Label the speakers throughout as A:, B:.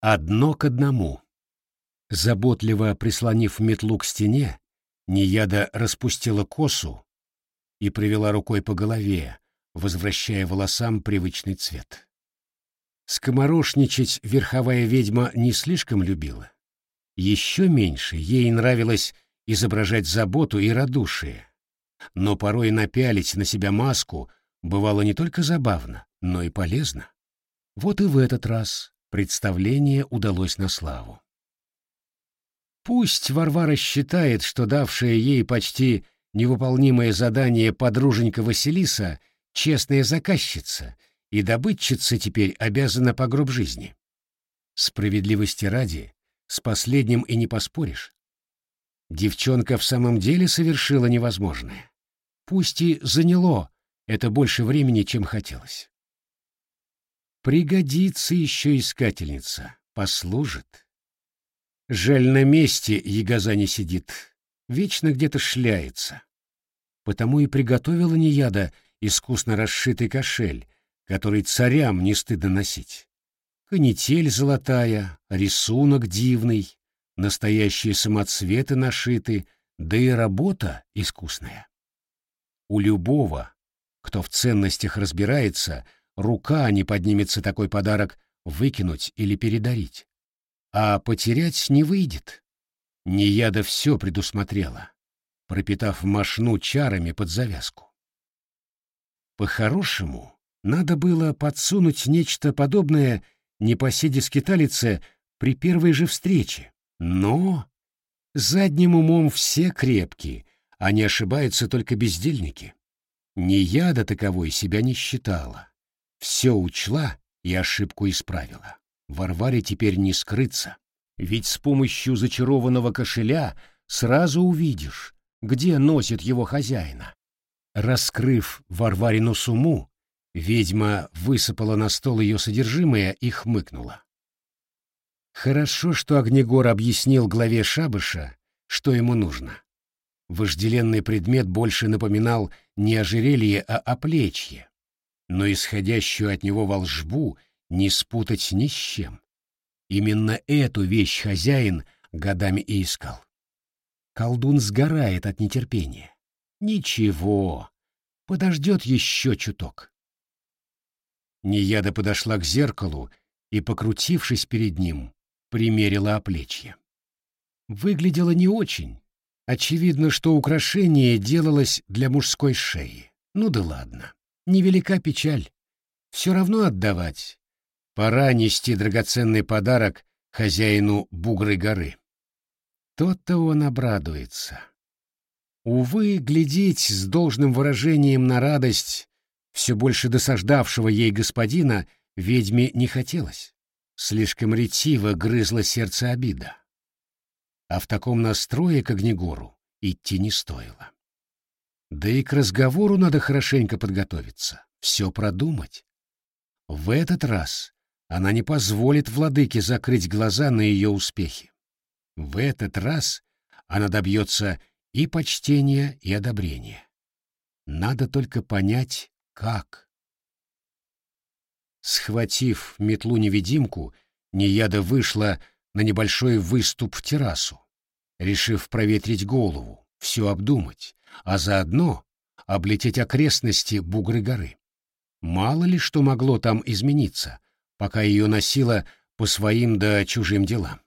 A: Одно к одному. Заботливо прислонив метлу к стене, Нияда распустила косу и провела рукой по голове, возвращая волосам привычный цвет. Скоморошничать верховая ведьма не слишком любила. Еще меньше ей нравилось изображать заботу и радушие. Но порой напялить на себя маску бывало не только забавно, но и полезно. Вот и в этот раз представление удалось на славу. Пусть Варвара считает, что давшая ей почти невыполнимое задание подруженька Василиса — честная заказчица, и добытчица теперь обязана по гроб жизни. Справедливости ради, с последним и не поспоришь. Девчонка в самом деле совершила невозможное. Пусть и заняло это больше времени, чем хотелось. Пригодится еще искательница, послужит. Жаль, на месте ягоза не сидит, вечно где-то шляется. Потому и приготовила Неяда искусно расшитый кошель, который царям не стыдно носить. Канитель золотая, рисунок дивный, настоящие самоцветы нашиты, да и работа искусная. У любого, кто в ценностях разбирается, — рука не поднимется такой подарок выкинуть или передарить. А потерять не выйдет. Неяда все предусмотрела, пропитав мошну чарами под завязку. По-хорошему, надо было подсунуть нечто подобное непоседе-скиталице при первой же встрече. Но задним умом все крепкие, а не ошибаются только бездельники. Неяда таковой себя не считала все учла и ошибку исправила. Варваре теперь не скрыться, ведь с помощью зачарованного кошеля сразу увидишь, где носит его хозяина. Раскрыв Варварину сумму, ведьма высыпала на стол ее содержимое и хмыкнула. Хорошо, что Огнегор объяснил главе Шабыша, что ему нужно. Вожделенный предмет больше напоминал не ожерелье, а оплечье, но исходящую от него волжбу не спутать ни с чем. Именно эту вещь хозяин годами и искал. Колдун сгорает от нетерпения. Ничего, подождет еще чуток. Неяда подошла к зеркалу и, покрутившись перед ним, примерила оплечье. Выглядело не очень. Очевидно, что украшение делалось для мужской шеи. Ну да ладно невелика печаль. Все равно отдавать. Пора нести драгоценный подарок хозяину Бугры горы. Тот-то он обрадуется. Увы, глядеть с должным выражением на радость все больше досаждавшего ей господина ведьме не хотелось. Слишком ретиво грызло сердце обида. А в таком настрое к Огнегору идти не стоило. Да и к разговору надо хорошенько подготовиться, все продумать. В этот раз она не позволит владыке закрыть глаза на ее успехи. В этот раз она добьется и почтения, и одобрения. Надо только понять, как. Схватив метлу-невидимку, Неяда вышла на небольшой выступ в террасу, решив проветрить голову, все обдумать, а заодно облететь окрестности Бугры горы. Мало ли что могло там измениться, пока ее носило по своим да чужим делам.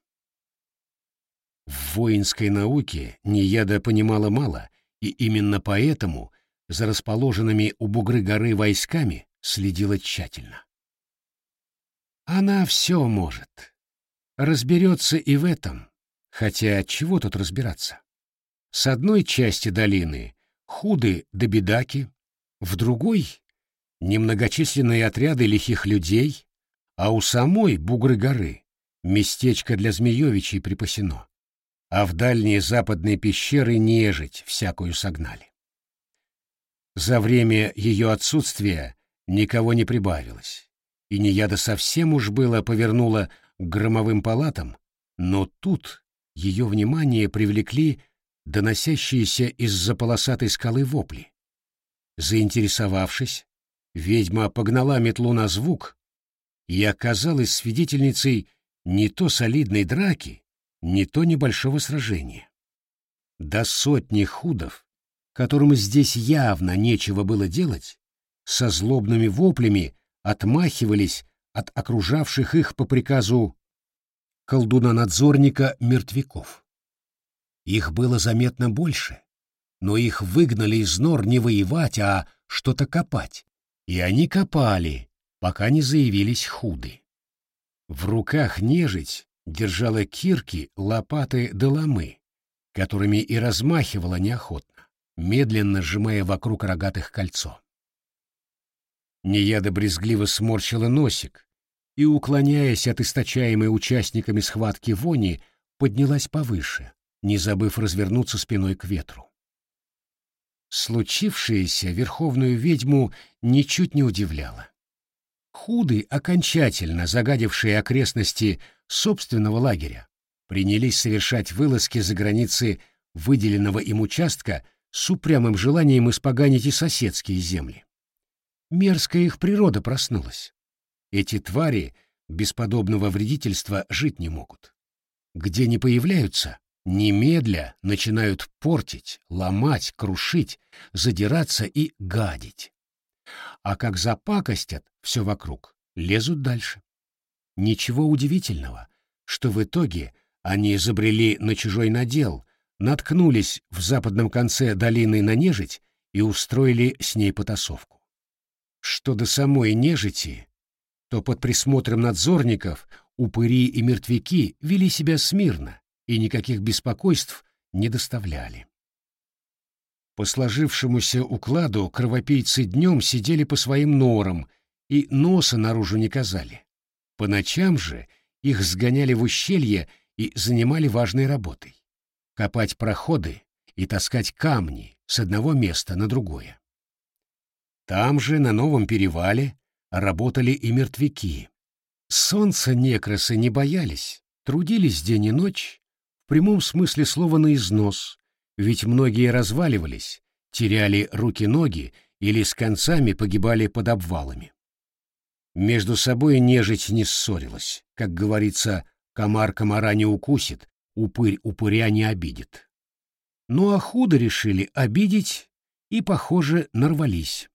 A: В воинской науке Нияда понимала мало, и именно поэтому за расположенными у Бугры горы войсками следила тщательно. Она все может. Разберется и в этом, хотя чего тут разбираться? С одной части долины худы да бедаки, в другой — немногочисленные отряды лихих людей, а у самой Бугры горы местечко для Змеевичей припасено, а в дальние западные пещеры нежить всякую согнали. За время ее отсутствия никого не прибавилось, и Неяда совсем уж было повернула к громовым палатам, но тут ее внимание привлекли доносящиеся из-за полосатой скалы вопли. Заинтересовавшись, ведьма погнала метлу на звук и оказалась свидетельницей не то солидной драки, не то небольшого сражения. До сотни худов, которым здесь явно нечего было делать, со злобными воплями отмахивались от окружавших их по приказу колдуна-надзорника мертвяков. Их было заметно больше, но их выгнали из нор не воевать, а что-то копать. И они копали, пока не заявились худы. В руках нежить держала кирки, лопаты да ломы, которыми и размахивала неохотно, медленно сжимая вокруг рогатых кольцо. Неяда брезгливо сморщила носик и, уклоняясь от источаемой участниками схватки вони, поднялась повыше, не забыв развернуться спиной к ветру. Случившееся верховную ведьму ничуть не удивляло. Худы, окончательно загадившие окрестности собственного лагеря, принялись совершать вылазки за границы выделенного им участка с упрямым желанием испоганить и соседские земли. Мерзкая их природа проснулась. Эти твари без подобного вредительства жить не могут. Где не появляются, немедля начинают портить, ломать, крушить, задираться и гадить. А как запакостят все вокруг, лезут дальше. Ничего удивительного, что в итоге они изобрели на чужой надел, наткнулись в западном конце долины на нежить и устроили с ней потасовку. Что до самой нежити, то под присмотром надзорников упыри и мертвяки вели себя смирно и никаких беспокойств не доставляли. По сложившемуся укладу кровопийцы днем сидели по своим норам и носа наружу не казали. По ночам же их сгоняли в ущелье и занимали важной работой — копать проходы и таскать камни с одного места на другое. Там же, на новом перевале, работали и мертвяки. Солнца некрасы не боялись, трудились день и ночь, в прямом смысле слова на износ, ведь многие разваливались, теряли руки-ноги или с концами погибали под обвалами. Между собой нежить не ссорилась, как говорится, комар комара не укусит, упырь упыря не обидит. Ну а худо решили обидеть и, похоже, нарвались.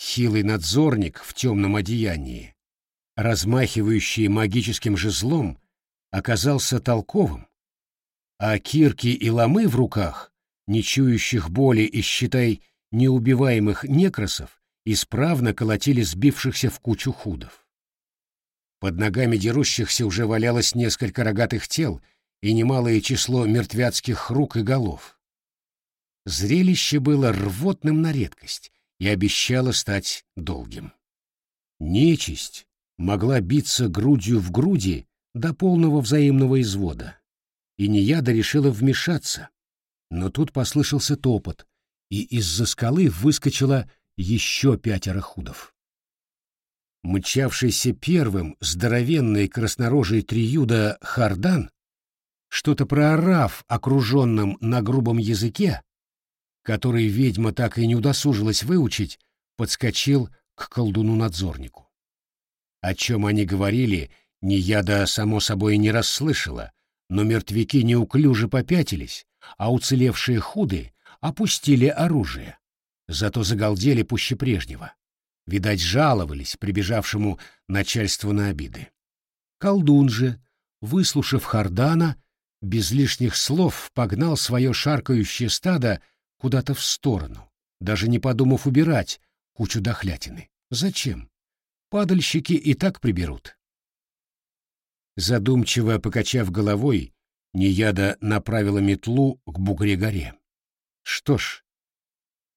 A: Хилый надзорник в темном одеянии, размахивающий магическим жезлом, оказался толковым, а кирки и ломы в руках, не чующих боли и, считай, неубиваемых некросов, исправно колотили сбившихся в кучу худов. Под ногами дерущихся уже валялось несколько рогатых тел и немалое число мертвяцких рук и голов. Зрелище было рвотным на редкость и обещало стать долгим. Нечисть могла биться грудью в груди до полного взаимного извода и Нияда решила вмешаться. Но тут послышался топот, и из-за скалы выскочило еще пятеро худов. Мчавшийся первым здоровенный краснорожий триюда Хардан, что-то проорав окруженным на грубом языке, который ведьма так и не удосужилась выучить, подскочил к колдуну-надзорнику. О чем они говорили, Нияда, само собой, не расслышала, но мертвяки неуклюже попятились, а уцелевшие худы опустили оружие. Зато загалдели пуще прежнего. Видать, жаловались прибежавшему начальству на обиды. Колдун же, выслушав Хардана, без лишних слов погнал свое шаркающее стадо куда-то в сторону, даже не подумав убирать кучу дохлятины. Зачем? Падальщики и так приберут. Задумчиво покачав головой, Нияда направила метлу к Бугре-горе. Что ж,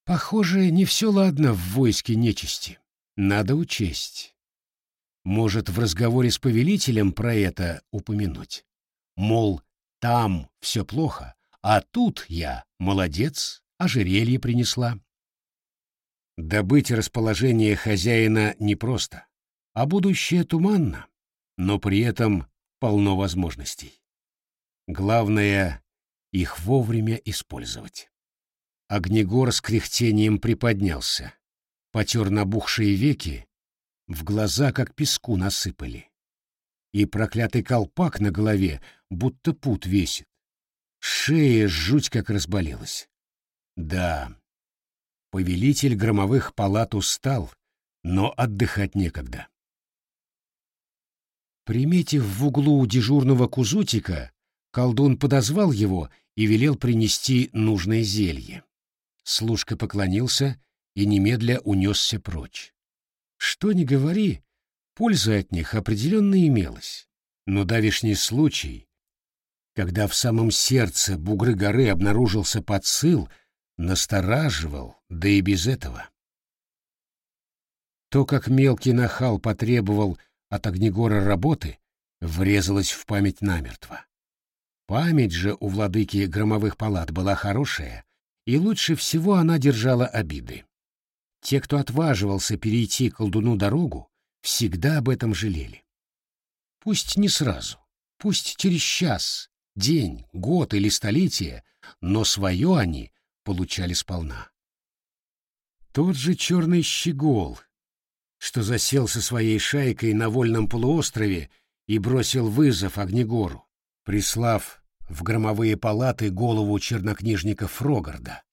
A: похоже, не все ладно в войске нечисти. Надо учесть. Может, в разговоре с повелителем про это упомянуть. Мол, там все плохо, а тут я, молодец, ожерелье принесла. Добыть расположение хозяина непросто, а будущее туманно но при этом полно возможностей. Главное — их вовремя использовать. Огнегор с кряхтением приподнялся, потер набухшие веки, в глаза как песку насыпали. и проклятый колпак на голове будто пут весит. Шея жуть как разболелась. Да, повелитель громовых палат устал, но отдыхать некогда. Приметив в углу дежурного кузутика, колдун подозвал его и велел принести нужное зелье. Служка поклонился и немедля унесся прочь. Что ни говори, польза от них определенно имелась. Но давишний случай, когда в самом сердце бугры горы обнаружился подсыл, настораживал, да и без этого. То, как мелкий нахал потребовал от Огнегора работы, врезалось в память намертво. Память же у владыки громовых палат была хорошая, и лучше всего она держала обиды. Те, кто отваживался перейти колдуну дорогу, всегда об этом жалели. Пусть не сразу, пусть через час, день, год или столетие, но свое они получали сполна. Тот же черный щегол, что засел со своей шайкой на вольном полуострове и бросил вызов Огнегору, прислав в громовые палаты голову чернокнижника Фрогарда.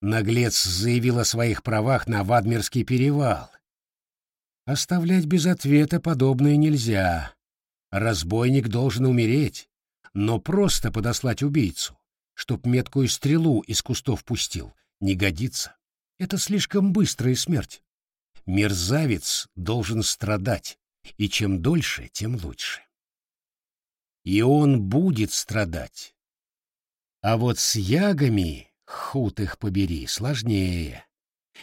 A: Наглец заявил о своих правах на Вадмирский перевал. Оставлять без ответа подобное нельзя. Разбойник должен умереть, но просто подослать убийцу, чтоб меткую стрелу из кустов пустил, не годится. Это слишком быстрая смерть. Мерзавец должен страдать, и чем дольше, тем лучше. И он будет страдать. А вот с ягами Худ их побери, сложнее.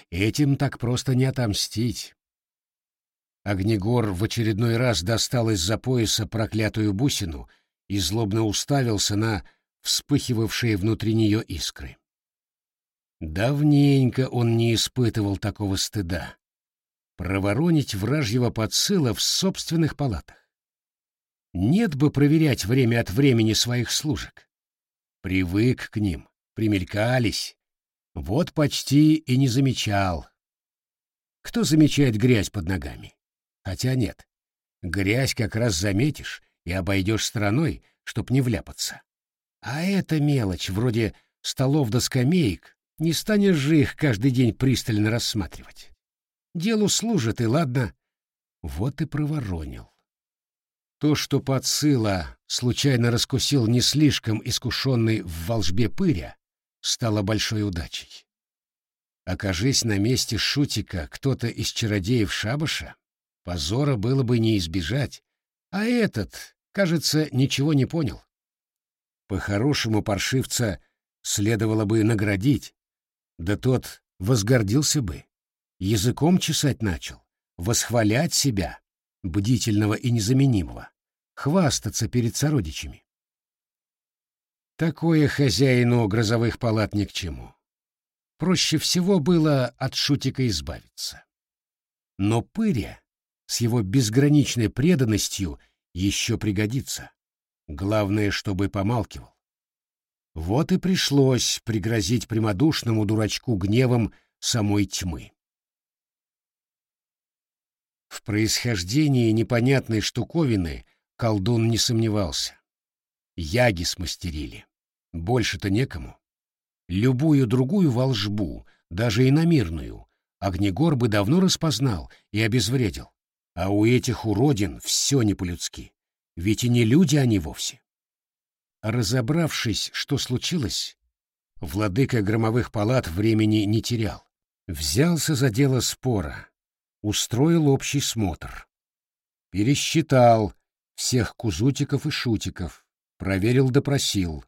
A: Этим так просто не отомстить. Огнегор в очередной раз достал из-за пояса проклятую бусину и злобно уставился на вспыхивавшие внутри нее искры. Давненько он не испытывал такого стыда. Проворонить вражьего подсыла в собственных палатах. Нет бы проверять время от времени своих служек. Привык к ним примелькались. Вот почти и не замечал. Кто замечает грязь под ногами? Хотя нет, грязь как раз заметишь и обойдешь стороной, чтоб не вляпаться. А эта мелочь, вроде столов до скамеек, не станешь же их каждый день пристально рассматривать. Делу служит, и ладно. Вот и проворонил. То, что подсыла случайно раскусил не слишком искушенный в волжбе пыря, стало большой удачей. Окажись на месте Шутика кто-то из чародеев Шабаша, позора было бы не избежать, а этот, кажется, ничего не понял. По-хорошему паршивца следовало бы наградить, да тот возгордился бы, языком чесать начал, восхвалять себя, бдительного и незаменимого, хвастаться перед сородичами. Такое хозяину грозовых палат ни к чему. Проще всего было от шутика избавиться. Но пыря с его безграничной преданностью еще пригодится. Главное, чтобы помалкивал. Вот и пришлось пригрозить прямодушному дурачку гневом самой тьмы. В происхождении непонятной штуковины колдун не сомневался. Яги смастерили. Больше-то некому. Любую другую волжбу, даже иномирную, Огнегор бы давно распознал и обезвредил. А у этих уродин все не по-людски. Ведь и не люди они вовсе. Разобравшись, что случилось, владыка громовых палат времени не терял. Взялся за дело спора, устроил общий смотр. Пересчитал всех кузутиков и шутиков, проверил допросил,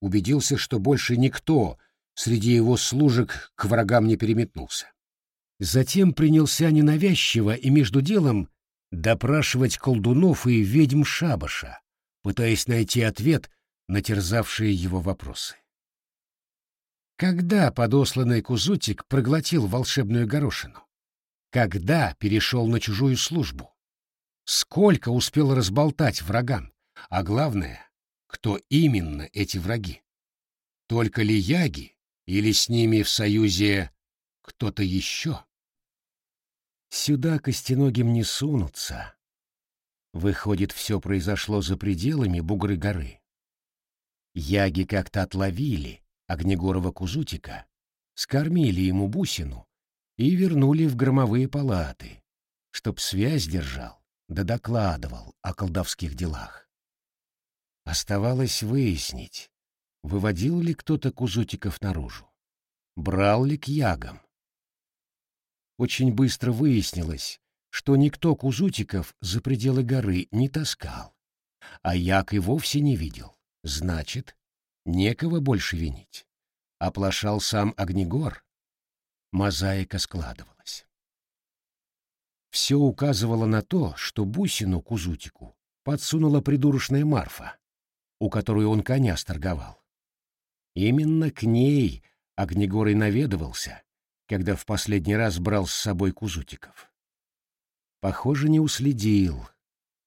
A: убедился, что больше никто среди его служек к врагам не переметнулся. Затем принялся ненавязчиво и между делом допрашивать колдунов и ведьм Шабаша, пытаясь найти ответ на терзавшие его вопросы. Когда подосланный Кузутик проглотил волшебную горошину? Когда перешел на чужую службу? Сколько успел разболтать врагам? А главное, кто именно эти враги. Только ли яги или с ними в союзе кто-то еще? Сюда костеногим не сунутся. Выходит, все произошло за пределами Бугры горы. Яги как-то отловили Огнегорова Кузутика, скормили ему бусину и вернули в громовые палаты, чтоб связь держал да докладывал о колдовских делах. Оставалось выяснить, выводил ли кто-то Кузутиков наружу, брал ли к ягам. Очень быстро выяснилось, что никто Кузутиков за пределы горы не таскал, а як и вовсе не видел. Значит, некого больше винить. Оплошал сам Огнегор. Мозаика складывалась. Все указывало на то, что бусину Кузутику подсунула придурочная Марфа, у которой он коня сторговал. Именно к ней Огнегор и наведывался, когда в последний раз брал с собой Кузутиков. Похоже, не уследил.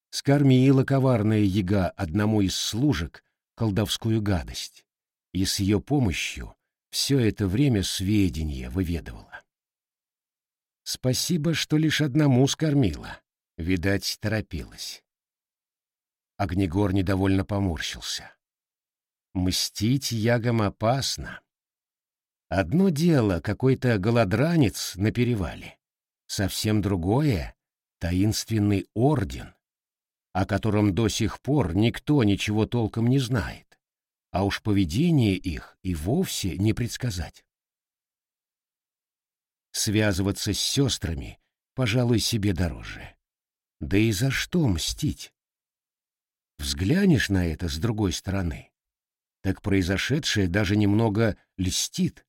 A: Скормила коварная яга одному из служек колдовскую гадость, и с ее помощью все это время сведения выведывала. Спасибо, что лишь одному скормила. Видать, торопилась. Огнегор недовольно поморщился. Мстить ягам опасно. Одно дело какой-то голодранец на перевале, совсем другое — таинственный орден, о котором до сих пор никто ничего толком не знает, а уж поведение их и вовсе не предсказать. Связываться с сестрами, пожалуй, себе дороже. Да и за что мстить? Взглянешь на это с другой стороны, так произошедшее даже немного льстит.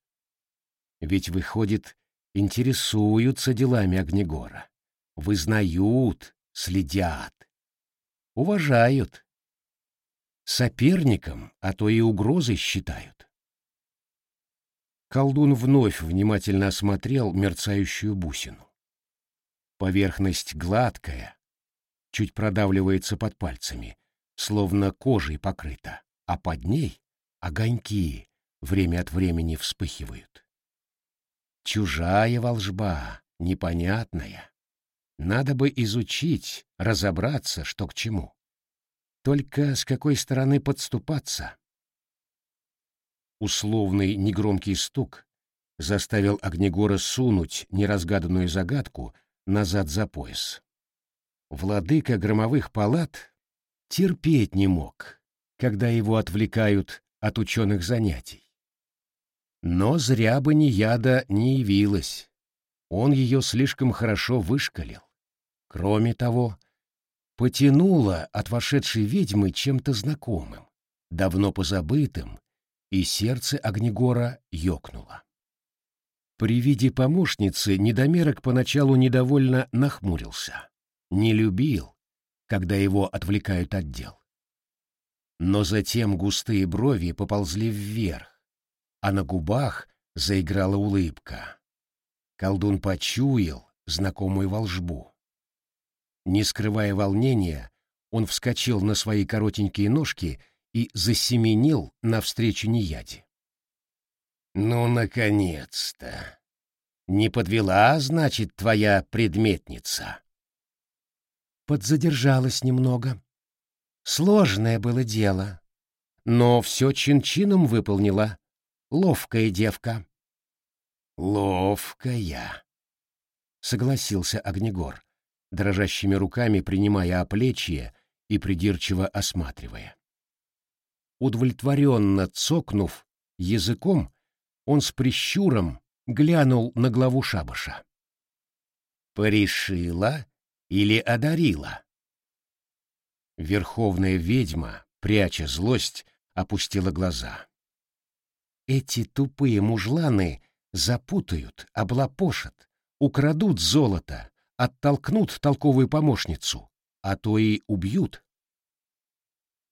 A: Ведь, выходит, интересуются делами Огнегора, вызнают, следят, уважают. Соперником, а то и угрозой считают. Колдун вновь внимательно осмотрел мерцающую бусину. Поверхность гладкая, чуть продавливается под пальцами, словно кожей покрыта, а под ней огоньки время от времени вспыхивают. Чужая волжба, непонятная. Надо бы изучить, разобраться, что к чему. Только с какой стороны подступаться? Условный негромкий стук заставил Огнегора сунуть неразгаданную загадку назад за пояс. Владыка громовых палат терпеть не мог, когда его отвлекают от ученых занятий. Но зря бы ни яда не явилась. Он ее слишком хорошо вышкалил. Кроме того, потянуло от вошедшей ведьмы чем-то знакомым, давно позабытым и сердце Огнегора ёкнуло. При виде помощницы недомерок поначалу недовольно нахмурился. Не любил, когда его отвлекают от дел. Но затем густые брови поползли вверх, а на губах заиграла улыбка. Колдун почуял знакомую волжбу. Не скрывая волнения, он вскочил на свои коротенькие ножки и засеменил навстречу Нияде. «Ну, наконец-то! Не подвела, значит, твоя предметница?» Подзадержалась немного. Сложное было дело, но все чин-чином выполнила. Ловкая девка. «Ловкая», — согласился Огнегор, дрожащими руками принимая оплечье и придирчиво осматривая. Удовлетворенно цокнув языком, он с прищуром глянул на главу шабаша. «Порешила или одарила?» Верховная ведьма, пряча злость, опустила глаза. «Эти тупые мужланы запутают, облапошат, украдут золото, оттолкнут толковую помощницу, а то и убьют.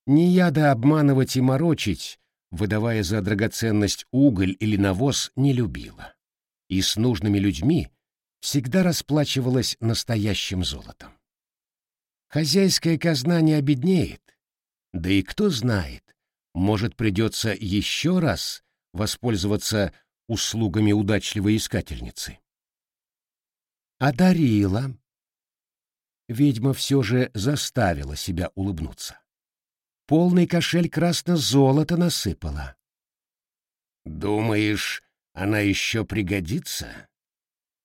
A: Не яда обманывать и морочить, выдавая за драгоценность уголь или навоз, не любила. И с нужными людьми всегда расплачивалась настоящим золотом. Хозяйская казна не обеднеет. Да и кто знает, может, придется еще раз воспользоваться услугами удачливой искательницы. Одарила. ведьма все же заставила себя улыбнуться. Полный кошель красно-золота насыпала. «Думаешь, она еще пригодится?»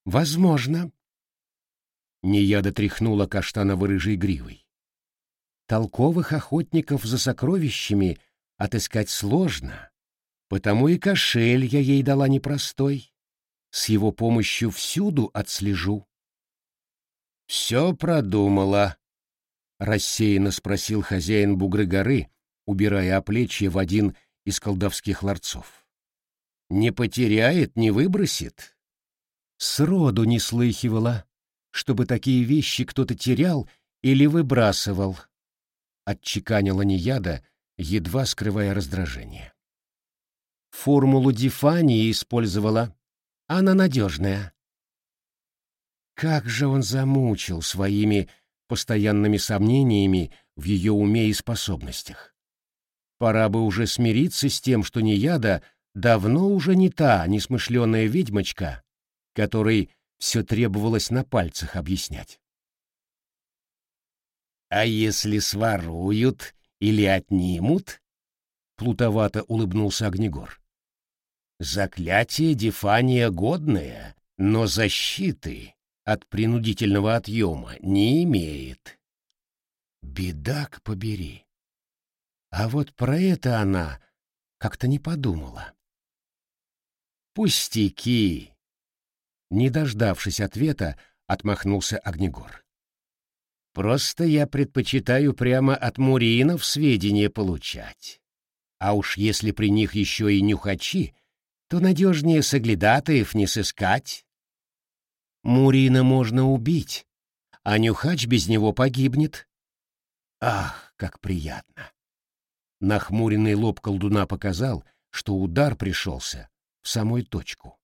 A: «Возможно». Неяда тряхнула каштаново-рыжей гривой. Толковых охотников за сокровищами отыскать сложно, потому и кошель я ей дала непростой. С его помощью всюду отслежу. «Все продумала», — рассеянно спросил хозяин Бугры горы, убирая оплечье в один из колдовских ларцов. «Не потеряет, не выбросит?» Сроду не слыхивала, чтобы такие вещи кто-то терял или выбрасывал, — отчеканила Нияда, едва скрывая раздражение. Формулу Дифании использовала. Она надежная. Как же он замучил своими постоянными сомнениями в ее уме и способностях. Пора бы уже смириться с тем, что Нияда давно уже не та несмышленая ведьмочка, которой все требовалось на пальцах объяснять. «А если своруют или отнимут?» — плутовато улыбнулся Огнегор. «Заклятие Дефания годное, но защиты от принудительного отъема не имеет». «Бедак побери!» А вот про это она как-то не подумала. «Пустяки!» Не дождавшись ответа, отмахнулся Огнегор. Просто я предпочитаю прямо от муринов сведения получать. А уж если при них еще и нюхачи, то надежнее соглядатаев не сыскать. Мурина можно убить, а нюхач без него погибнет. Ах, как приятно! Нахмуренный лоб колдуна показал, что удар пришелся в самую точку.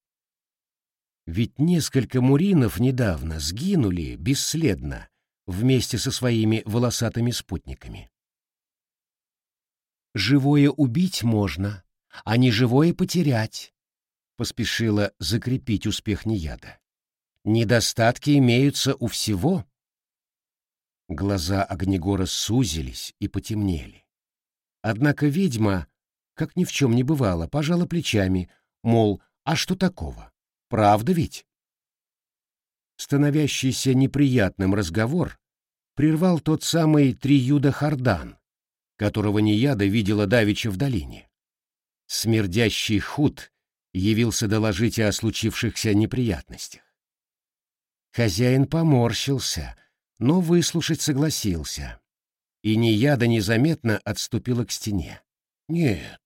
A: Ведь несколько муринов недавно сгинули бесследно вместе со своими волосатыми спутниками. «Живое убить можно, а не живое потерять», — поспешила закрепить успех Неяда. «Недостатки имеются у всего». Глаза Огнегора сузились и потемнели. Однако ведьма, как ни в чем не бывало, пожала плечами, мол, а что такого? Правда ведь? становящийся неприятным разговор прервал тот самый Триюда Хардан, которого Нияда видела давеча в долине. Смердящий худ явился доложить о случившихся неприятностях. Хозяин поморщился, но выслушать согласился, и Нияда незаметно отступила к стене. Нет,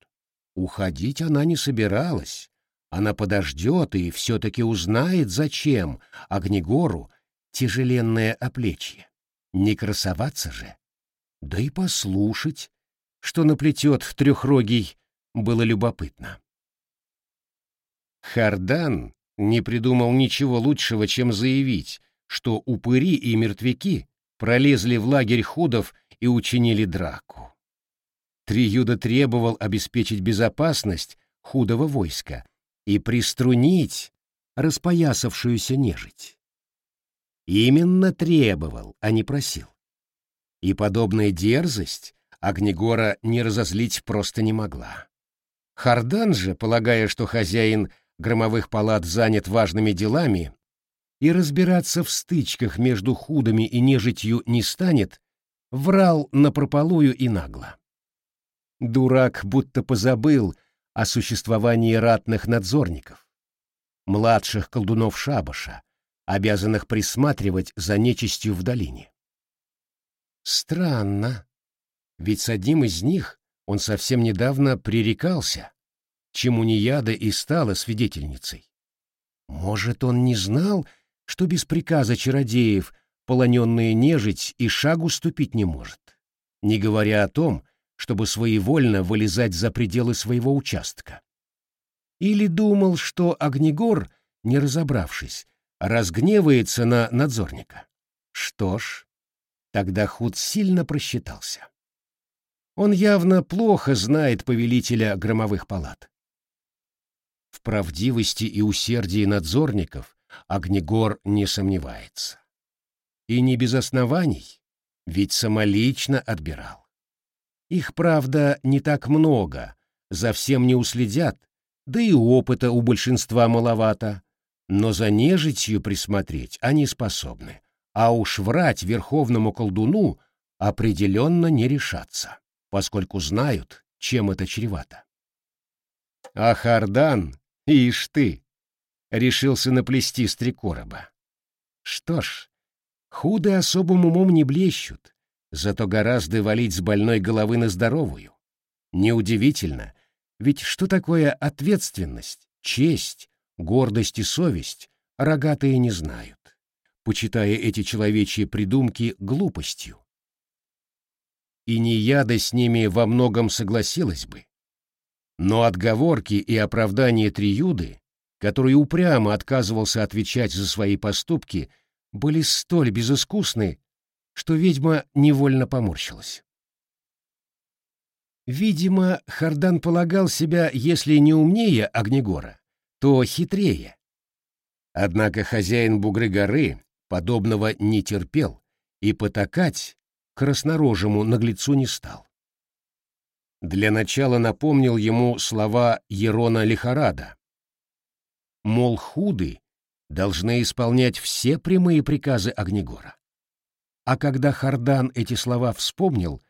A: уходить она не собиралась, она подождет и все-таки узнает, зачем Огнегору тяжеленное оплечье. Не красоваться же. Да и послушать, что наплетет трехрогий, было любопытно. Хардан не придумал ничего лучшего, чем заявить, что упыри и мертвяки пролезли в лагерь худов и учинили драку. Триюда требовал обеспечить безопасность худого войска, и приструнить распоясавшуюся нежить. Именно требовал, а не просил. И подобная дерзость Огнегора не разозлить просто не могла. Хардан же, полагая, что хозяин громовых палат занят важными делами и разбираться в стычках между худами и нежитью не станет, врал напропалую и нагло. Дурак будто позабыл, о существовании ратных надзорников, младших колдунов Шабаша, обязанных присматривать за нечистью в долине. Странно, ведь с одним из них он совсем недавно пререкался, чему Нияда и стала свидетельницей. Может, он не знал, что без приказа чародеев полоненная нежить и шагу ступить не может, не говоря о том, чтобы своевольно вылезать за пределы своего участка. Или думал, что Огнегор, не разобравшись, разгневается на надзорника. Что ж, тогда Худ сильно просчитался. Он явно плохо знает повелителя громовых палат. В правдивости и усердии надзорников Огнегор не сомневается. И не без оснований, ведь самолично отбирал. Их, правда, не так много, за всем не уследят, да и опыта у большинства маловато, но за нежитью присмотреть они способны, а уж врать верховному колдуну определенно не решатся, поскольку знают, чем это чревато. А Хардан, ишь ты, решился наплести с три. Что ж, худы особым умом не блещут, зато гораздо валить с больной головы на здоровую. Неудивительно, ведь что такое ответственность, честь, гордость и совесть, рогатые не знают, почитая эти человечьи придумки глупостью. И не яда с ними во многом согласилась бы. Но отговорки и оправдания Триюды, который упрямо отказывался отвечать за свои поступки, были столь безыскусны, что ведьма невольно поморщилась. Видимо, Хардан полагал себя, если не умнее Огнегора, то хитрее. Однако хозяин Бугры горы подобного не терпел и потакать краснорожему наглецу не стал. Для начала напомнил ему слова Ерона Лихарада. Мол, худы должны исполнять все прямые приказы Огнегора. А когда Хардан эти слова вспомнил,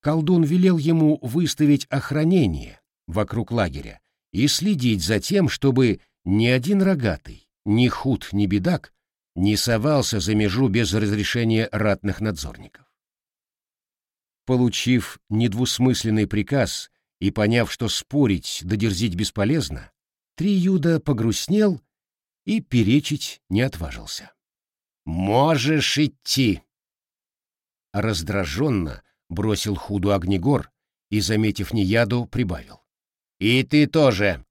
A: колдун велел ему выставить охранение вокруг лагеря и следить за тем, чтобы ни один рогатый, ни худ, ни бедак не совался за межу без разрешения ратных надзорников. Получив недвусмысленный приказ и поняв, что спорить да дерзить бесполезно, Триюда погрустнел и перечить не отважился. «Можешь идти!» Раздраженно бросил худу Огнегор и, заметив неяду, прибавил. «И ты тоже!»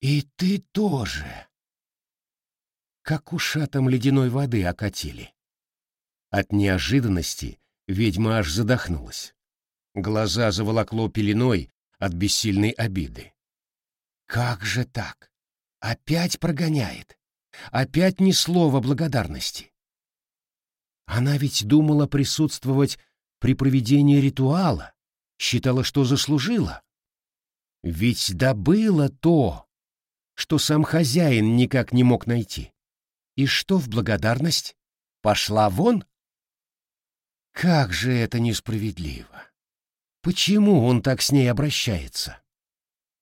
A: «И ты тоже!» Как ушатом ледяной воды окатили. От неожиданности ведьма аж задохнулась. Глаза заволокло пеленой от бессильной обиды. «Как же так? Опять прогоняет? Опять ни слова благодарности?» Она ведь думала присутствовать при проведении ритуала, считала, что заслужила. Ведь добыла то, что сам хозяин никак не мог найти. И что в благодарность? Пошла вон? Как же это несправедливо! Почему он так с ней обращается?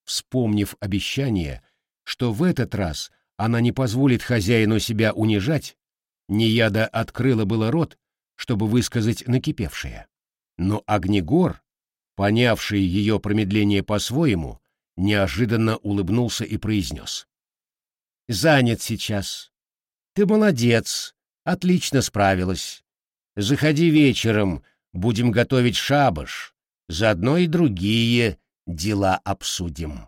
A: Вспомнив обещание, что в этот раз она не позволит хозяину себя унижать, Нияда открыла было рот, чтобы высказать накипевшее. Но Огнегор, понявший ее промедление по-своему, неожиданно улыбнулся и произнес. «Занят сейчас. Ты молодец, отлично справилась. Заходи вечером, будем готовить шабаш, заодно и другие дела обсудим».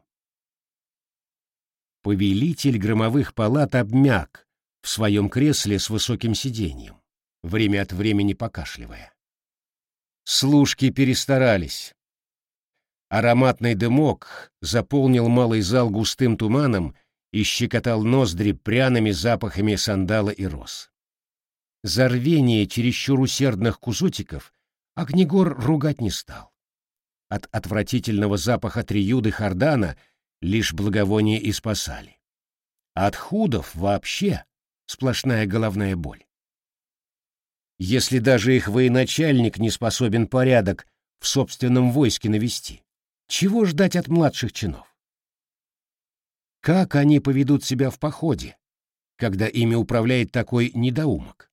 A: Повелитель громовых палат обмяк в своем кресле с высоким сиденьем, время от времени покашливая. Служки перестарались. Ароматный дымок заполнил малый зал густым туманом и щекотал ноздри пряными запахами сандала и роз. За рвение чересчур усердных кузутиков Огнегор ругать не стал. От отвратительного запаха триюды Хардана лишь благовония и спасали. От худов вообще сплошная головная боль. Если даже их военачальник не способен порядок в собственном войске навести, чего ждать от младших чинов? Как они поведут себя в походе, когда ими управляет такой недоумок?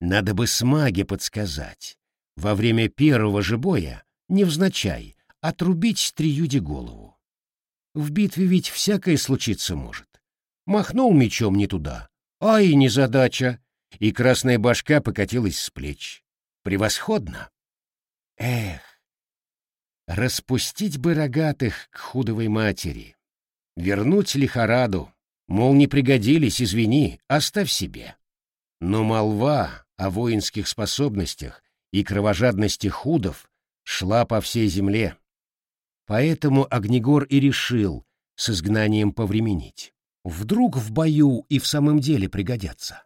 A: Надо бы смаге подсказать. Во время первого же боя, невзначай, отрубить триюде голову. В битве ведь всякое случиться может. Махнул мечом не туда, а и незадача, и красная башка покатилась с плеч. Превосходно! Эх, распустить бы рогатых к худовой матери, вернуть лихораду, мол, не пригодились, извини, оставь себе. Но молва о воинских способностях и кровожадности худов шла по всей земле. Поэтому Огнегор и решил с изгнанием повременить. Вдруг в бою и в самом деле пригодятся.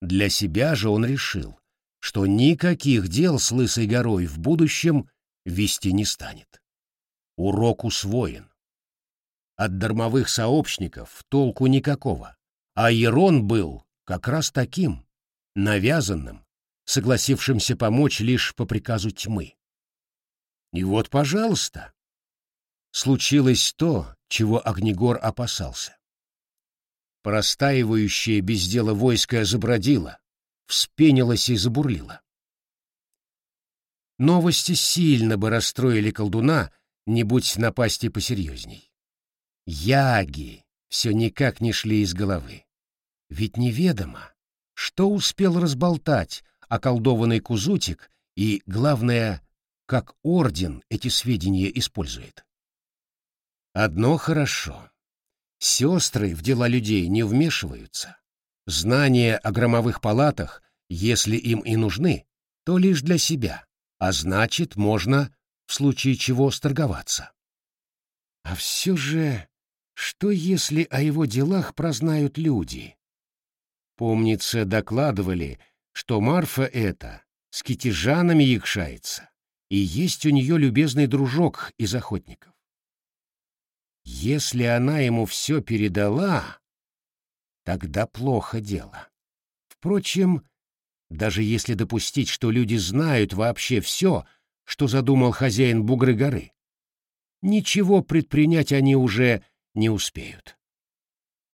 A: Для себя же он решил, что никаких дел с Лысой горой в будущем вести не станет. Урок усвоен. От дармовых сообщников толку никакого, а Ерон был как раз таким, навязанным, согласившимся помочь лишь по приказу тьмы. И вот, пожалуйста, случилось то, чего Огнегор опасался. Простаивающее без дела войско забродило, вспенилось и забурлило. Новости сильно бы расстроили колдуна, не будь напасти посерьезней. Яги все никак не шли из головы. Ведь неведомо, что успел разболтать околдованный Кузутик и, главное, как орден эти сведения использует. Одно хорошо. Сестры в дела людей не вмешиваются. Знания о громовых палатах, если им и нужны, то лишь для себя, а значит, можно в случае чего сторговаться. А все же, что если о его делах прознают люди? Помнится, докладывали, что Марфа эта с китежанами якшается, и есть у нее любезный дружок из охотников. Если она ему все передала, тогда плохо дело. Впрочем, даже если допустить, что люди знают вообще все, что задумал хозяин Бугры горы, ничего предпринять они уже не успеют.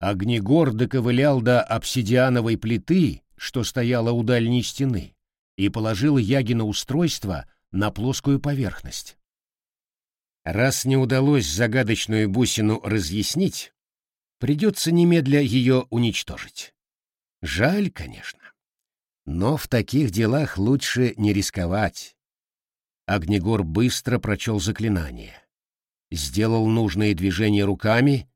A: Огнегор доковылял до обсидиановой плиты, что стояла у дальней стены, и положил Ягина устройство на плоскую поверхность. Раз не удалось загадочную бусину разъяснить, придется немедля ее уничтожить. Жаль, конечно. Но в таких делах лучше не рисковать. Огнегор быстро прочел заклинание, сделал нужные движения руками,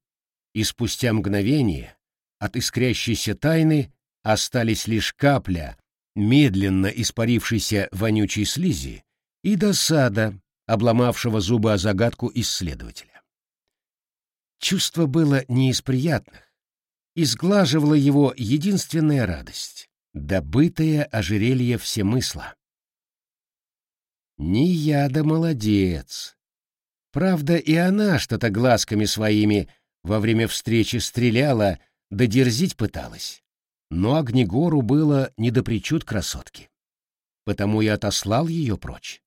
A: и спустя мгновение от искрящейся тайны остались лишь капля медленно испарившейся вонючей слизи и досада, обломавшего зубы о загадку исследователя. Чувство было не из приятных, изглаживала его единственная радость — добытое ожерелье всемысла. Не яда молодец. Правда, и она что-то глазками своими во время встречи стреляла, да дерзить пыталась. Но Огнегору было не до причуд красотки. Потому и отослал ее прочь.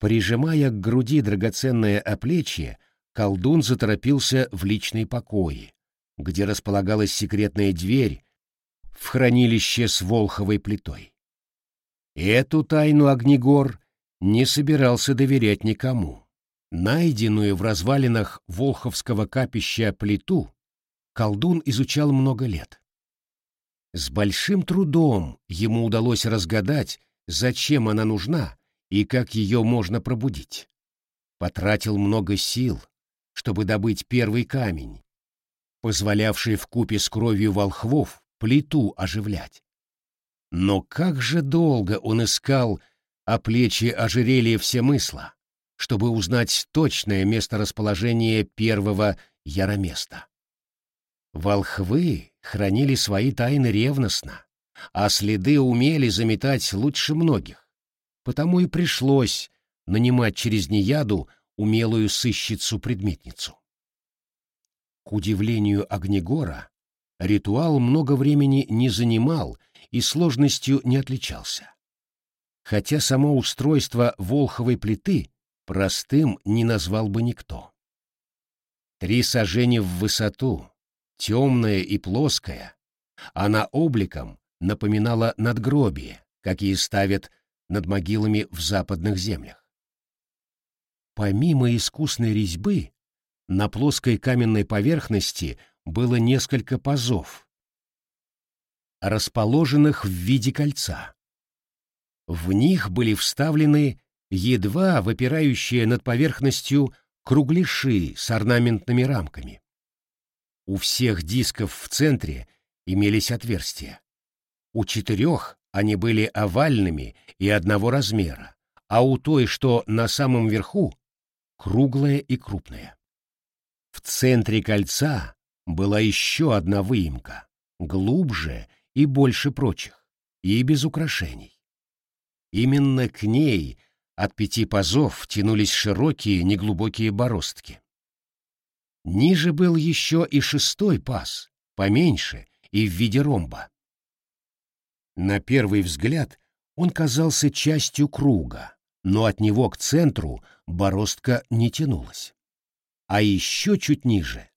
A: Прижимая к груди драгоценное оплечье, колдун заторопился в личный покои, где располагалась секретная дверь в хранилище с волховой плитой. Эту тайну Огнегор не собирался доверять никому. Найденную в развалинах Волховского капища плиту колдун изучал много лет. С большим трудом ему удалось разгадать, зачем она нужна и как ее можно пробудить. Потратил много сил, чтобы добыть первый камень, позволявший в купе с кровью волхвов плиту оживлять. Но как же долго он искал о плечи ожерелья всемысла, чтобы узнать точное месторасположение первого яроместа. Волхвы хранили свои тайны ревностно, а следы умели заметать лучше многих. Потому и пришлось нанимать через неяду умелую сыщицу-предметницу. К удивлению Огнегора, ритуал много времени не занимал и сложностью не отличался. Хотя само устройство волховой плиты простым не назвал бы никто. Три сажения в высоту, темная и плоская, она обликом напоминала надгробие, какие ставят над могилами в западных землях. Помимо искусной резьбы, на плоской каменной поверхности было несколько пазов, расположенных в виде кольца. В них были вставлены едва выпирающие над поверхностью кругляши с орнаментными рамками. У всех дисков в центре имелись отверстия. У четырех они были овальными и одного размера, а у той, что на самом верху, круглая и крупная. В центре кольца была еще одна выемка, глубже и больше прочих, и без украшений. Именно к ней от пяти пазов тянулись широкие неглубокие бороздки. Ниже был еще и шестой паз, поменьше и в виде ромба. На первый взгляд он казался частью круга, но от него к центру бороздка не тянулась. А еще чуть ниже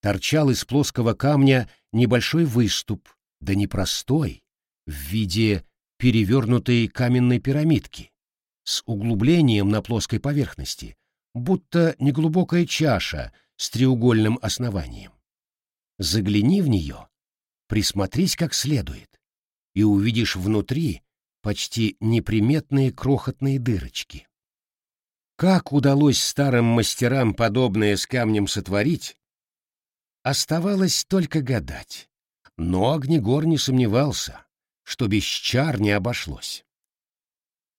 A: торчал из плоского камня небольшой выступ, да непростой, в виде перевернутой каменной пирамидки, с углублением на плоской поверхности, будто неглубокая чаша с треугольным основанием. Загляни в нее, присмотрись как следует, и увидишь внутри почти неприметные крохотные дырочки. Как удалось старым мастерам подобное с камнем сотворить, оставалось только гадать. Но Огнегор не сомневался, что без чар не обошлось.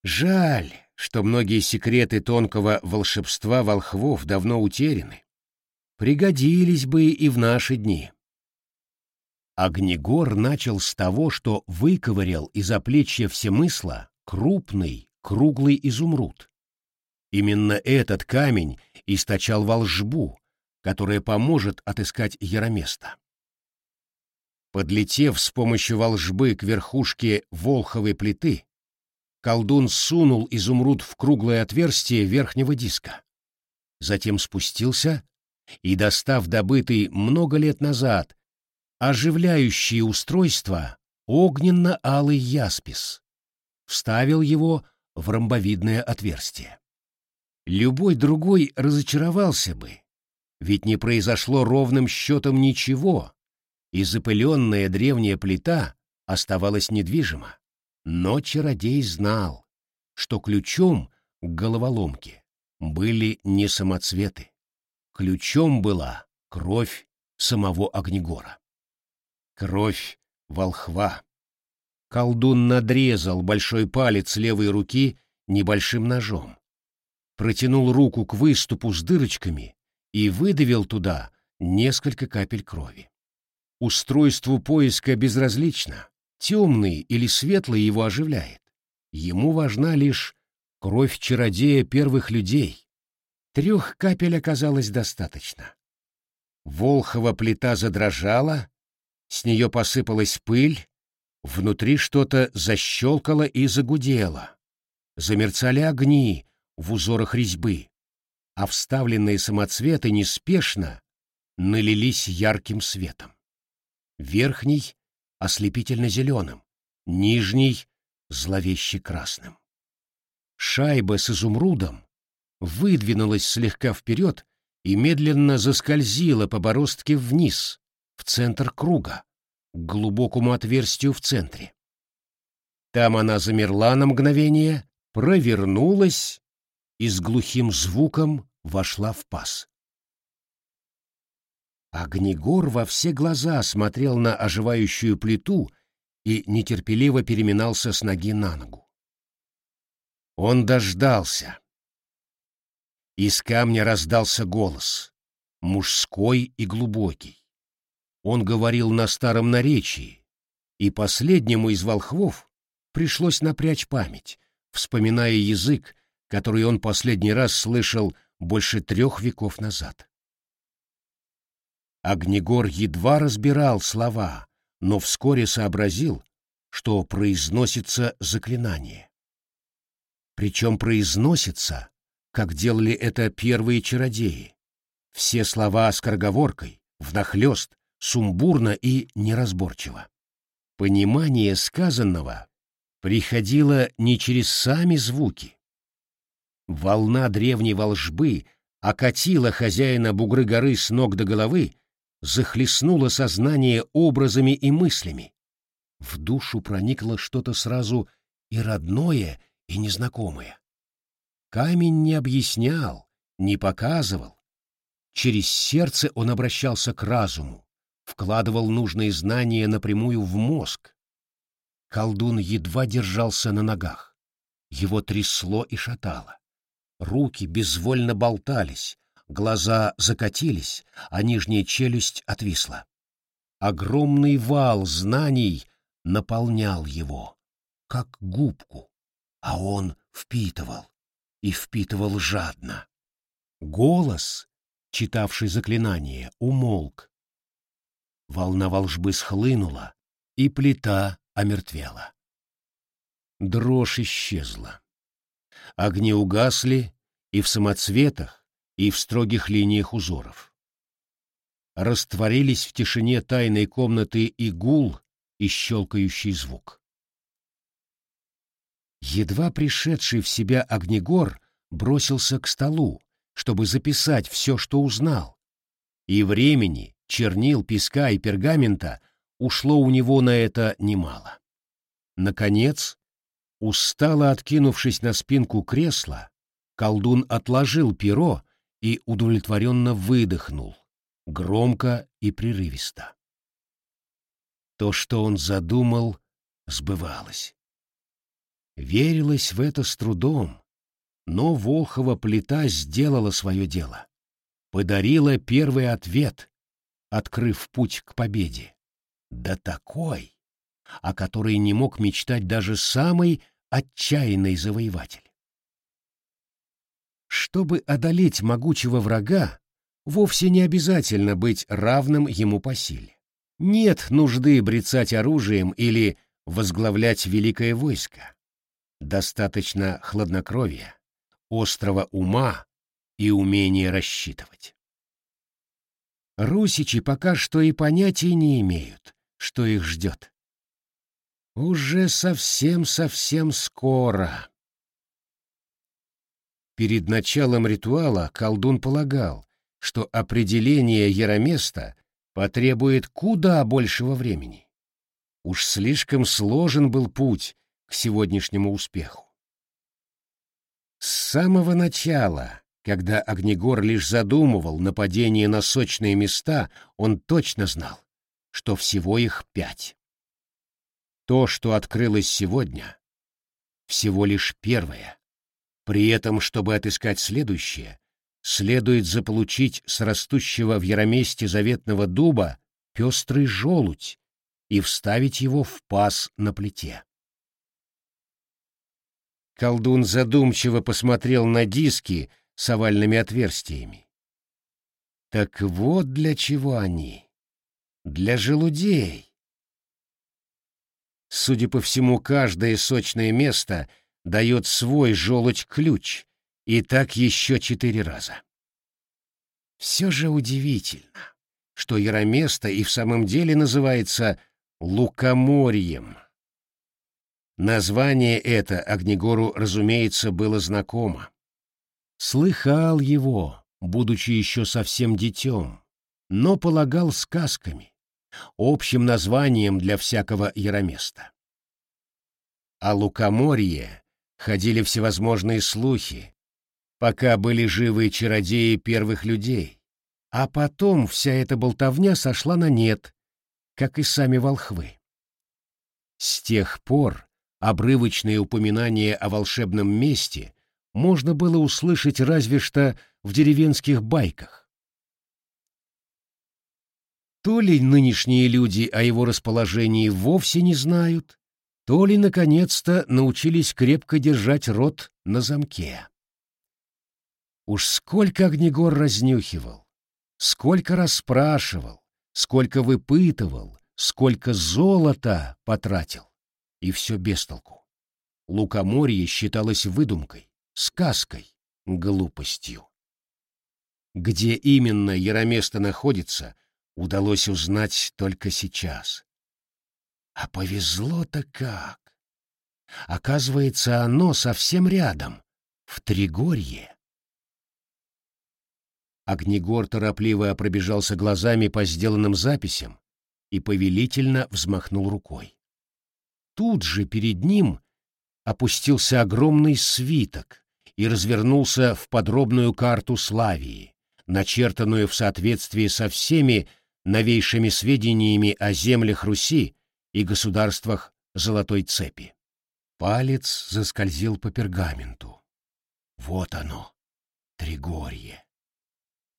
A: Жаль, что многие секреты тонкого волшебства волхвов давно утеряны. Пригодились бы и в наши дни. Огнегор начал с того, что выковырял из оплечья всемысла крупный, круглый изумруд. Именно этот камень источал волжбу, которая поможет отыскать яроместа. Подлетев с помощью волжбы к верхушке волховой плиты, колдун сунул изумруд в круглое отверстие верхнего диска. Затем спустился и, достав добытый много лет назад оживляющее устройство огненно-алый яспис, вставил его в ромбовидное отверстие. Любой другой разочаровался бы, ведь не произошло ровным счетом ничего, и запыленная древняя плита оставалась недвижима. Но чародей знал, что ключом к головоломке были не самоцветы. Ключом была кровь самого Огнегора. Кровь волхва. Колдун надрезал большой палец левой руки небольшим ножом. Протянул руку к выступу с дырочками и выдавил туда несколько капель крови. Устройству поиска безразлично, темный или светлый его оживляет. Ему важна лишь кровь чародея первых людей. Трех капель оказалось достаточно. Волхова плита задрожала, с нее посыпалась пыль, внутри что-то защелкало и загудело. Замерцали огни в узорах резьбы, а вставленные самоцветы неспешно налились ярким светом. Верхний — ослепительно-зеленым, нижний — зловеще красным. Шайба с изумрудом выдвинулась слегка вперед и медленно заскользила по бороздке вниз, в центр круга, к глубокому отверстию в центре. Там она замерла на мгновение, провернулась и с глухим звуком вошла в паз. Огнегор во все глаза смотрел на оживающую плиту и нетерпеливо переминался с ноги на ногу. Он дождался. Из камня раздался голос, мужской и глубокий. Он говорил на старом наречии, и последнему из волхвов пришлось напрячь память, вспоминая язык, который он последний раз слышал больше трех веков назад. Огнегор едва разбирал слова, но вскоре сообразил, что произносится заклинание. Причем произносится, как делали это первые чародеи. Все слова с корговоркой, внахлёст, сумбурно и неразборчиво. Понимание сказанного приходило не через сами звуки. Волна древней волжбы окатила хозяина бугры горы с ног до головы, захлестнуло сознание образами и мыслями. В душу проникло что-то сразу и родное, и незнакомое. Камень не объяснял, не показывал. Через сердце он обращался к разуму, вкладывал нужные знания напрямую в мозг. Колдун едва держался на ногах. Его трясло и шатало. Руки безвольно болтались, глаза закатились, а нижняя челюсть отвисла. Огромный вал знаний наполнял его, как губку, а он впитывал и впитывал жадно. Голос, читавший заклинание, умолк. Волна волжбы схлынула, и плита омертвела. Дрожь исчезла. Огни угасли и в самоцветах, и в строгих линиях узоров. Растворились в тишине тайной комнаты и гул, и щелкающий звук. Едва пришедший в себя Огнегор бросился к столу, чтобы записать все, что узнал. И времени, чернил, песка и пергамента ушло у него на это немало. Наконец, устало откинувшись на спинку кресла, колдун отложил перо и удовлетворенно выдохнул, громко и прерывисто. То, что он задумал, сбывалось. Верилось в это с трудом, но Волхова плита сделала свое дело. Подарила первый ответ, открыв путь к победе. Да такой, о которой не мог мечтать даже самый отчаянный завоеватель. Чтобы одолеть могучего врага, вовсе не обязательно быть равным ему по силе. Нет нужды брецать оружием или возглавлять великое войско. Достаточно хладнокровия, острого ума и умения рассчитывать. Русичи пока что и понятия не имеют, что их ждет. Уже совсем-совсем скоро. Перед началом ритуала колдун полагал, что определение яроместа потребует куда большего времени. Уж слишком сложен был путь к сегодняшнему успеху. С самого начала, когда Огнегор лишь задумывал нападение на сочные места, он точно знал, что всего их пять. То, что открылось сегодня, всего лишь первое. При этом, чтобы отыскать следующее, следует заполучить с растущего в яроместе заветного дуба пестрый желудь и вставить его в паз на плите. Колдун задумчиво посмотрел на диски с овальными отверстиями. Так вот для чего они. Для желудей. Судя по всему, каждое сочное место дает свой желудь-ключ, и так еще четыре раза. Все же удивительно, что Яроместо и в самом деле называется Лукоморьем. Название это Огнегору, разумеется, было знакомо. Слыхал его, будучи еще совсем детем, но полагал сказками, общим названием для всякого яроместа. О лукоморье ходили всевозможные слухи, пока были живы чародеи первых людей, а потом вся эта болтовня сошла на нет, как и сами волхвы. С тех пор обрывочные упоминания о волшебном месте можно было услышать разве что в деревенских байках. То ли нынешние люди о его расположении вовсе не знают, то ли, наконец-то, научились крепко держать рот на замке. Уж сколько Огнегор разнюхивал, сколько расспрашивал, сколько выпытывал, сколько золота потратил и все без толку. Лукоморье считалось выдумкой, сказкой, глупостью. Где именно Яроместо находится, удалось узнать только сейчас. А повезло-то как! Оказывается, оно совсем рядом, в Тригорье. Огнегор торопливо пробежался глазами по сделанным записям и повелительно взмахнул рукой тут же перед ним опустился огромный свиток и развернулся в подробную карту Славии, начертанную в соответствии со всеми новейшими сведениями о землях Руси и государствах Золотой Цепи. Палец заскользил по пергаменту. Вот оно, Тригорье.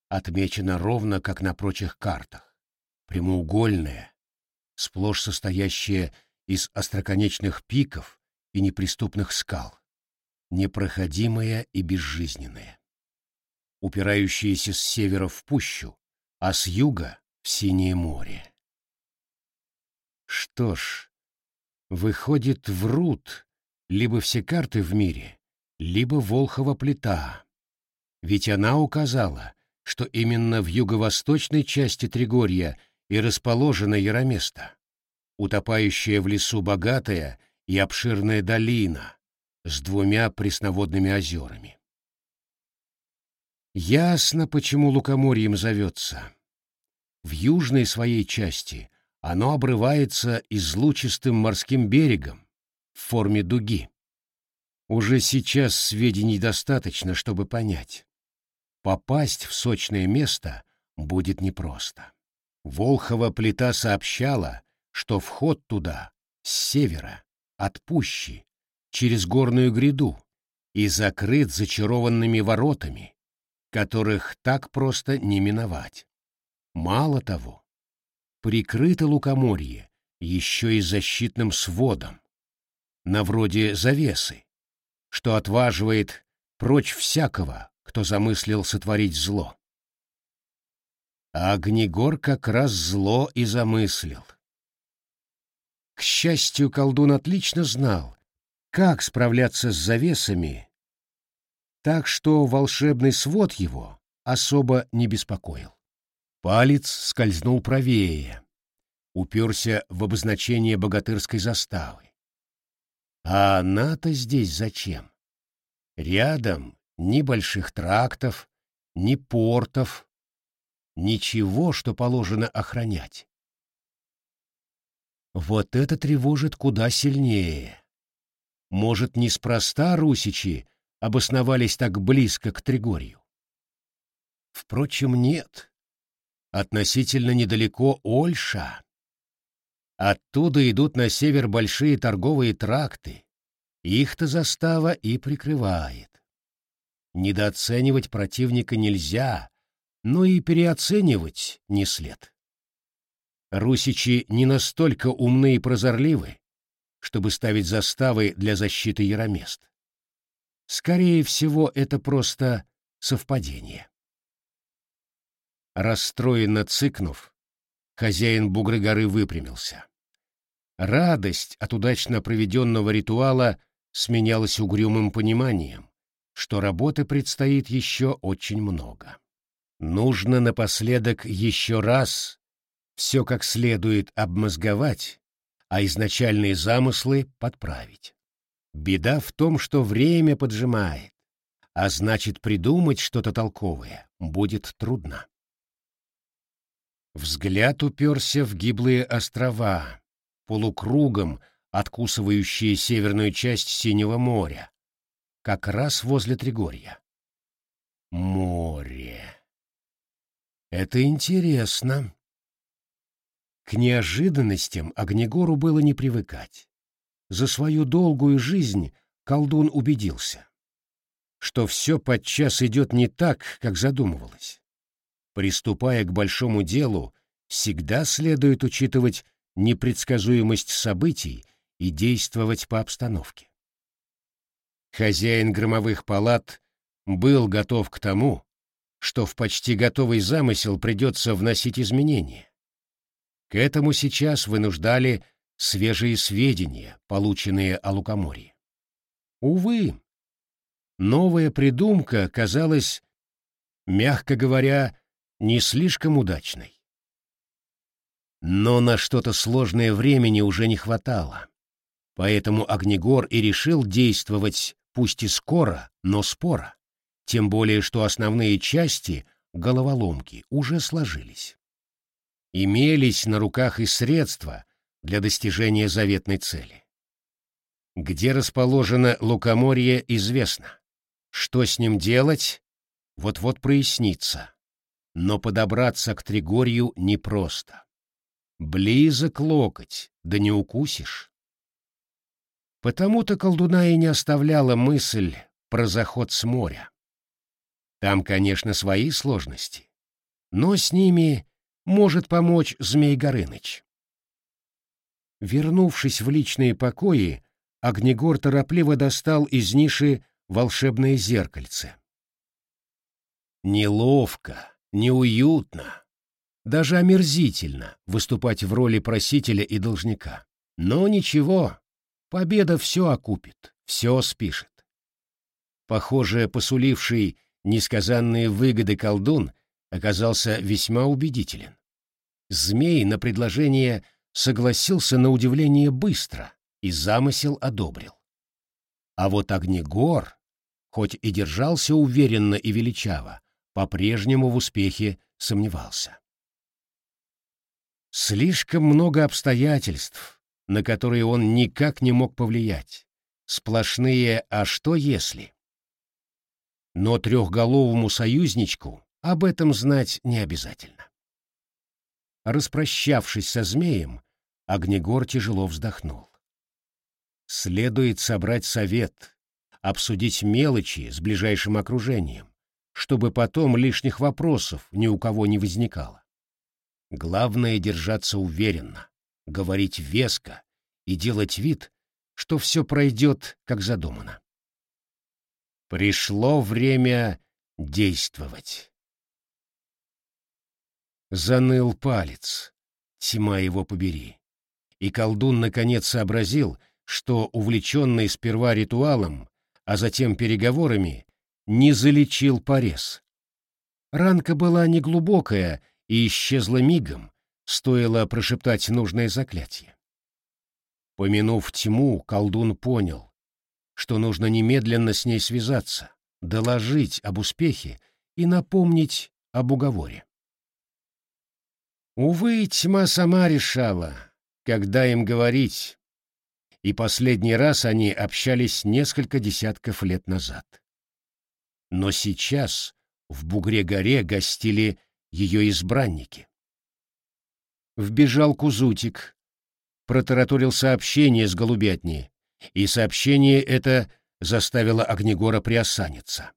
A: Отмечено ровно, как на прочих картах. Прямоугольное, сплошь состоящее из остроконечных пиков и неприступных скал, непроходимая и безжизненная, упирающаяся с севера в пущу, а с юга — в синее море. Что ж, выходит, врут либо все карты в мире, либо Волхова плита. Ведь она указала, что именно в юго-восточной части Тригорья и расположено Яроместо, утопающая в лесу богатая и обширная долина с двумя пресноводными озерами. Ясно, почему лукоморьем зовется. В южной своей части оно обрывается излучистым морским берегом в форме дуги. Уже сейчас сведений достаточно, чтобы понять. Попасть в сочное место будет непросто. Волхова плита сообщала, что вход туда с севера, от пущи, через горную гряду и закрыт зачарованными воротами, которых так просто не миновать. Мало того, прикрыто лукоморье еще и защитным сводом, на вроде завесы, что отваживает прочь всякого, кто замыслил сотворить зло. А Огнегор как раз зло и замыслил. К счастью, колдун отлично знал, как справляться с завесами, так что волшебный свод его особо не беспокоил. Палец скользнул правее, уперся в обозначение богатырской заставы. А она-то здесь зачем? Рядом ни больших трактов, ни портов, ничего, что положено охранять. Вот это тревожит куда сильнее. Может, неспроста русичи обосновались так близко к Тригорью? Впрочем, нет. Относительно недалеко Ольша. Оттуда идут на север большие торговые тракты. Их-то застава и прикрывает. Недооценивать противника нельзя, но и переоценивать не след. Русичи не настолько умны и прозорливы, чтобы ставить заставы для защиты Яромест. Скорее всего, это просто совпадение. Расстроенно цыкнув, Хозяин Бугры горы выпрямился. Радость от удачно проведенного ритуала сменялась угрюмым пониманием, что работы предстоит еще очень много. Нужно напоследок еще раз все как следует обмозговать, а изначальные замыслы подправить. Беда в том, что время поджимает, а значит придумать что-то толковое будет трудно. Взгляд уперся в гиблые острова, полукругом откусывающие северную часть Синего моря, как раз возле Тригорья. Море. Это интересно. К неожиданностям Огнегору было не привыкать. За свою долгую жизнь колдун убедился, что все подчас идет не так, как задумывалось. Приступая к большому делу, всегда следует учитывать непредсказуемость событий и действовать по обстановке. Хозяин громовых палат был готов к тому, что в почти готовый замысел придется вносить изменения. К этому сейчас вынуждали свежие сведения, полученные о Лукоморье. Увы, новая придумка казалась, мягко говоря, не слишком удачной. Но на что-то сложное времени уже не хватало. Поэтому Огнегор и решил действовать пусть и скоро, но споро. Тем более, что основные части головоломки уже сложились. Имелись на руках и средства для достижения заветной цели. Где расположено лукоморье, известно. Что с ним делать, вот-вот прояснится но подобраться к Тригорью непросто. Близок локоть, да не укусишь. Потому-то колдуна и не оставляла мысль про заход с моря. Там, конечно, свои сложности, но с ними может помочь Змей Горыныч. Вернувшись в личные покои, Огнегор торопливо достал из ниши волшебное зеркальце. Неловко, неуютно, даже омерзительно выступать в роли просителя и должника. Но ничего, победа все окупит, все спишет. Похоже, посуливший несказанные выгоды колдун оказался весьма убедителен. Змей на предложение согласился на удивление быстро и замысел одобрил. А вот Огнегор, хоть и держался уверенно и величаво, по-прежнему в успехе сомневался. Слишком много обстоятельств, на которые он никак не мог повлиять. Сплошные «а что если?». Но трехголовому союзничку об этом знать не обязательно. Распрощавшись со змеем, Огнегор тяжело вздохнул. Следует собрать совет, обсудить мелочи с ближайшим окружением, чтобы потом лишних вопросов ни у кого не возникало. Главное — держаться уверенно, говорить веско и делать вид, что все пройдет, как задумано. Пришло время действовать. Заныл палец, тьма его побери. И колдун наконец сообразил, что, увлеченный сперва ритуалом, а затем переговорами, не залечил порез. Ранка была неглубокая и исчезла мигом, стоило прошептать нужное заклятие. Помянув тьму, колдун понял, что нужно немедленно с ней связаться, доложить об успехе и напомнить об уговоре. Увы, тьма сама решала, когда им говорить, и последний раз они общались несколько десятков лет назад. Но сейчас в Бугре-горе гостили ее избранники. Вбежал Кузутик, протараторил сообщение с голубятни, и сообщение это заставило Огнегора приосаниться.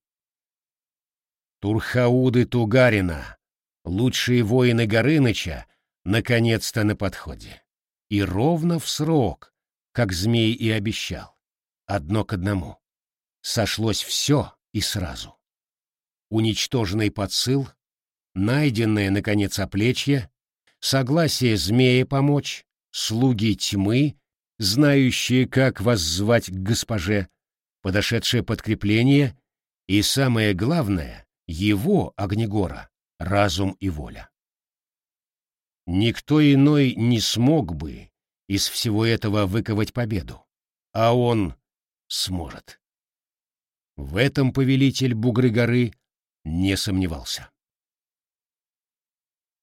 A: Турхауды Тугарина, лучшие воины Горыныча, наконец-то на подходе. И ровно в срок, как змей и обещал. Одно к одному. Сошлось все и сразу. Уничтоженный подсыл, найденное, наконец, оплечье, согласие змея помочь, слуги тьмы, знающие, как вас звать к госпоже, подошедшее подкрепление и, самое главное, его, Огнегора, разум и воля. Никто иной не смог бы из всего этого выковать победу, а он сможет. В этом повелитель Бугры горы не сомневался.